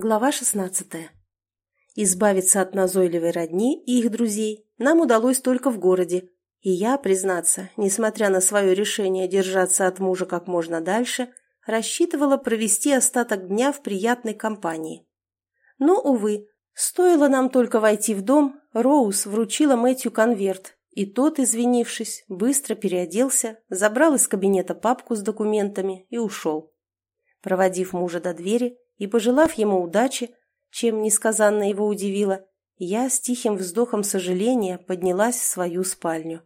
Глава 16. Избавиться от назойливой родни и их друзей нам удалось только в городе, и я, признаться, несмотря на свое решение держаться от мужа как можно дальше, рассчитывала провести остаток дня в приятной компании. Но, увы, стоило нам только войти в дом, Роуз вручила Мэтью конверт, и тот, извинившись, быстро переоделся, забрал из кабинета папку с документами и ушел. Проводив мужа до двери, и, пожелав ему удачи, чем несказанно его удивило, я с тихим вздохом сожаления поднялась в свою спальню.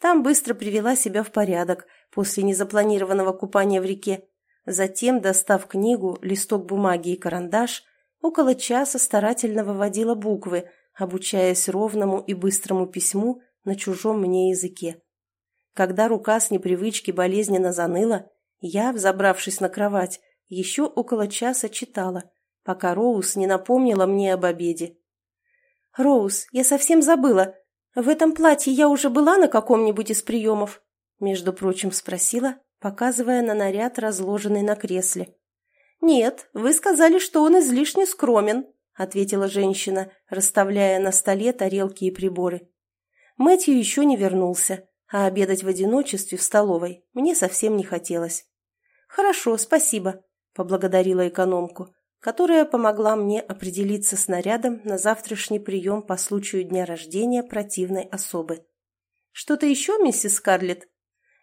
Там быстро привела себя в порядок после незапланированного купания в реке. Затем, достав книгу, листок бумаги и карандаш, около часа старательно выводила буквы, обучаясь ровному и быстрому письму на чужом мне языке. Когда рука с непривычки болезненно заныла, я, взобравшись на кровать, еще около часа читала, пока Роуз не напомнила мне об обеде. «Роуз, я совсем забыла. В этом платье я уже была на каком-нибудь из приемов?» Между прочим, спросила, показывая на наряд, разложенный на кресле. «Нет, вы сказали, что он излишне скромен», — ответила женщина, расставляя на столе тарелки и приборы. Мэтью еще не вернулся, а обедать в одиночестве в столовой мне совсем не хотелось. «Хорошо, спасибо», поблагодарила экономку, которая помогла мне определиться с нарядом на завтрашний прием по случаю дня рождения противной особы. «Что-то еще, миссис Скарлетт?»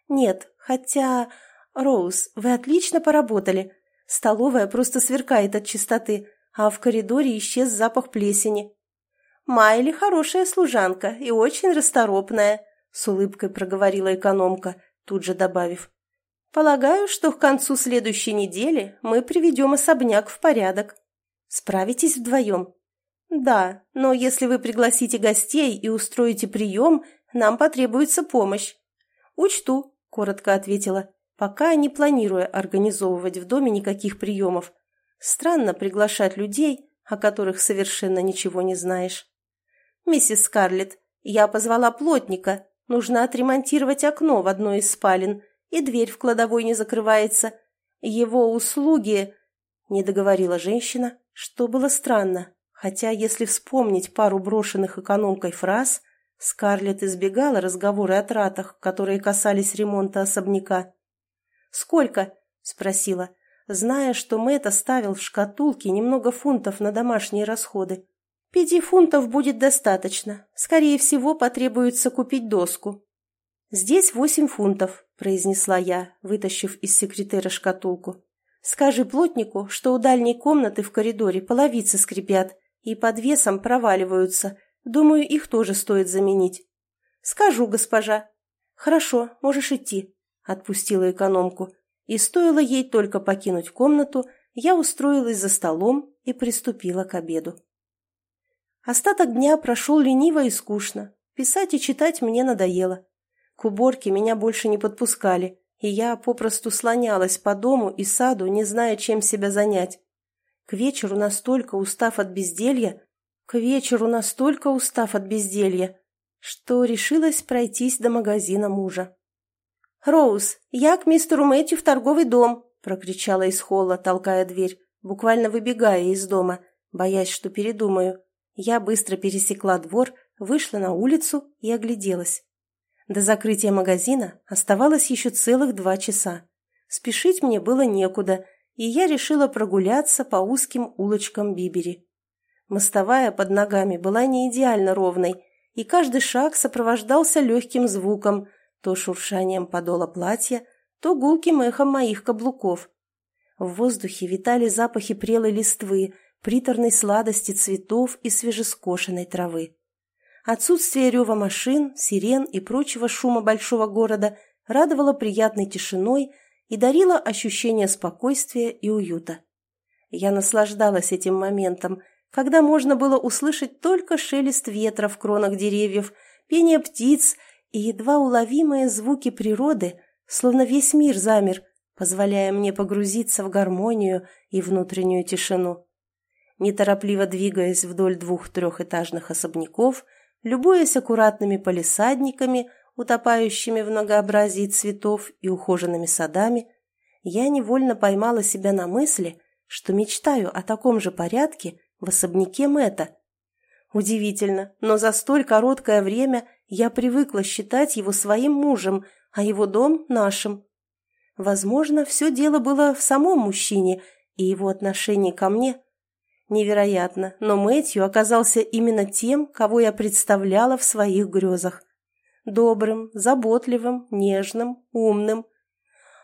«Нет, хотя... Роуз, вы отлично поработали. Столовая просто сверкает от чистоты, а в коридоре исчез запах плесени». «Майли хорошая служанка и очень расторопная», — с улыбкой проговорила экономка, тут же добавив. Полагаю, что к концу следующей недели мы приведем особняк в порядок. Справитесь вдвоем? Да, но если вы пригласите гостей и устроите прием, нам потребуется помощь. Учту, коротко ответила, пока не планируя организовывать в доме никаких приемов. Странно приглашать людей, о которых совершенно ничего не знаешь. Миссис Скарлетт, я позвала плотника. Нужно отремонтировать окно в одной из спален – и дверь в кладовой не закрывается. Его услуги...» Не договорила женщина, что было странно, хотя, если вспомнить пару брошенных экономкой фраз, Скарлетт избегала разговоры о тратах, которые касались ремонта особняка. «Сколько?» – спросила, зная, что Мэтт оставил в шкатулке немного фунтов на домашние расходы. «Пяти фунтов будет достаточно. Скорее всего, потребуется купить доску». «Здесь восемь фунтов», произнесла я, вытащив из секретера шкатулку. «Скажи плотнику, что у дальней комнаты в коридоре половицы скрипят и под весом проваливаются. Думаю, их тоже стоит заменить». «Скажу, госпожа». «Хорошо, можешь идти», — отпустила экономку. И стоило ей только покинуть комнату, я устроилась за столом и приступила к обеду. Остаток дня прошел лениво и скучно. Писать и читать мне надоело. К уборке меня больше не подпускали, и я попросту слонялась по дому и саду, не зная, чем себя занять. К вечеру настолько устав от безделья, к вечеру настолько устав от безделья, что решилась пройтись до магазина мужа. «Роуз, я к мистеру Мэтью в торговый дом!» – прокричала из холла, толкая дверь, буквально выбегая из дома, боясь, что передумаю. Я быстро пересекла двор, вышла на улицу и огляделась. До закрытия магазина оставалось еще целых два часа. Спешить мне было некуда, и я решила прогуляться по узким улочкам Бибери. Мостовая под ногами была не идеально ровной, и каждый шаг сопровождался легким звуком, то шуршанием подола платья, то гулким эхом моих каблуков. В воздухе витали запахи прелой листвы, приторной сладости цветов и свежескошенной травы. Отсутствие рева машин, сирен и прочего шума большого города радовало приятной тишиной и дарило ощущение спокойствия и уюта. Я наслаждалась этим моментом, когда можно было услышать только шелест ветра в кронах деревьев, пение птиц и едва уловимые звуки природы, словно весь мир замер, позволяя мне погрузиться в гармонию и внутреннюю тишину. Неторопливо двигаясь вдоль двух трехэтажных особняков – любуясь аккуратными полисадниками, утопающими в многообразии цветов и ухоженными садами, я невольно поймала себя на мысли, что мечтаю о таком же порядке в особняке Мэтта. Удивительно, но за столь короткое время я привыкла считать его своим мужем, а его дом – нашим. Возможно, все дело было в самом мужчине и его отношении ко мне. Невероятно, но Мэтью оказался именно тем, кого я представляла в своих грезах. Добрым, заботливым, нежным, умным.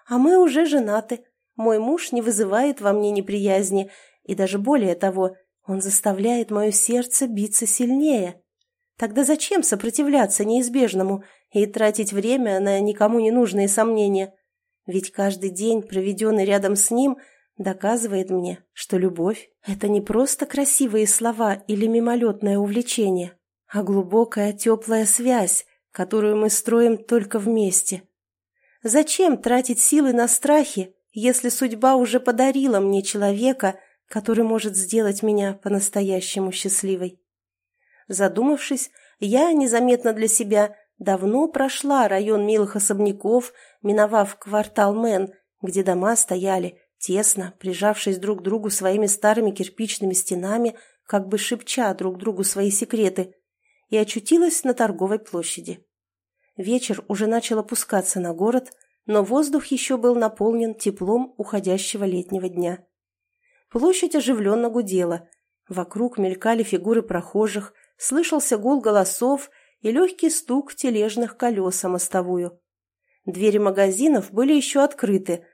А мы уже женаты. Мой муж не вызывает во мне неприязни, и даже более того, он заставляет мое сердце биться сильнее. Тогда зачем сопротивляться неизбежному и тратить время на никому не нужные сомнения? Ведь каждый день, проведенный рядом с ним, доказывает мне, что любовь – это не просто красивые слова или мимолетное увлечение, а глубокая теплая связь, которую мы строим только вместе. Зачем тратить силы на страхи, если судьба уже подарила мне человека, который может сделать меня по-настоящему счастливой? Задумавшись, я, незаметно для себя, давно прошла район милых особняков, миновав квартал Мэн, где дома стояли, тесно, прижавшись друг к другу своими старыми кирпичными стенами, как бы шепча друг другу свои секреты, и очутилась на торговой площади. Вечер уже начал опускаться на город, но воздух еще был наполнен теплом уходящего летнего дня. Площадь оживленно гудела. Вокруг мелькали фигуры прохожих, слышался гул голосов и легкий стук тележных колес о мостовую. Двери магазинов были еще открыты,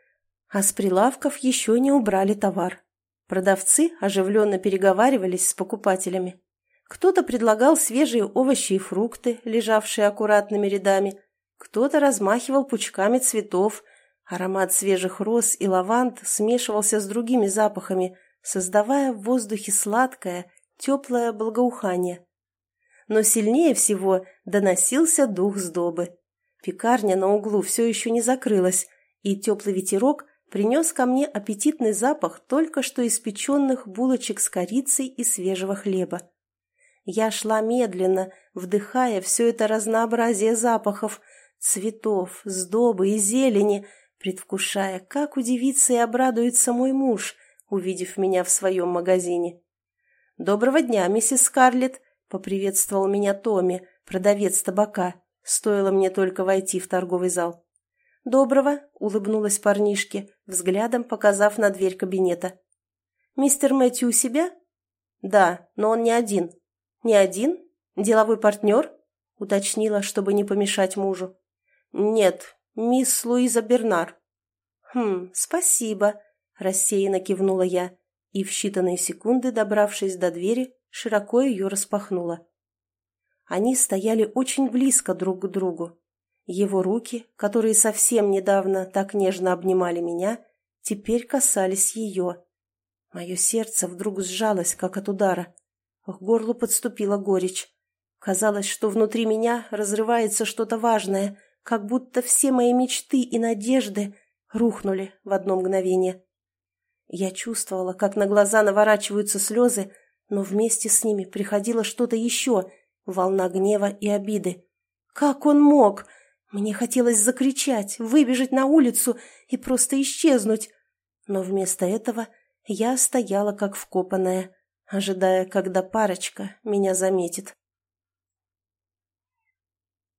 а с прилавков еще не убрали товар. Продавцы оживленно переговаривались с покупателями. Кто-то предлагал свежие овощи и фрукты, лежавшие аккуратными рядами, кто-то размахивал пучками цветов, аромат свежих роз и лаванд смешивался с другими запахами, создавая в воздухе сладкое, теплое благоухание. Но сильнее всего доносился дух сдобы. Пекарня на углу все еще не закрылась, и теплый ветерок принес ко мне аппетитный запах только что испеченных булочек с корицей и свежего хлеба. Я шла медленно, вдыхая все это разнообразие запахов – цветов, сдобы и зелени, предвкушая, как удивится и обрадуется мой муж, увидев меня в своем магазине. «Доброго дня, миссис Скарлетт!» — поприветствовал меня Томми, продавец табака. Стоило мне только войти в торговый зал. «Доброго!» — улыбнулась парнишке, взглядом показав на дверь кабинета. «Мистер Мэтью у себя?» «Да, но он не один». «Не один? Деловой партнер?» — уточнила, чтобы не помешать мужу. «Нет, мисс Луиза Бернар». «Хм, спасибо», – рассеянно кивнула я и в считанные секунды, добравшись до двери, широко ее распахнула. Они стояли очень близко друг к другу. Его руки, которые совсем недавно так нежно обнимали меня, теперь касались ее. Мое сердце вдруг сжалось, как от удара. К горлу подступила горечь. Казалось, что внутри меня разрывается что-то важное, как будто все мои мечты и надежды рухнули в одно мгновение. Я чувствовала, как на глаза наворачиваются слезы, но вместе с ними приходило что-то еще, волна гнева и обиды. Как он мог? Мне хотелось закричать, выбежать на улицу и просто исчезнуть. Но вместо этого я стояла как вкопанная, ожидая, когда парочка меня заметит.